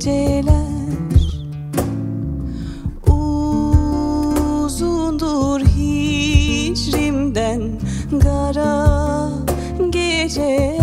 geceler. Uzundur hicrimden gara geceler.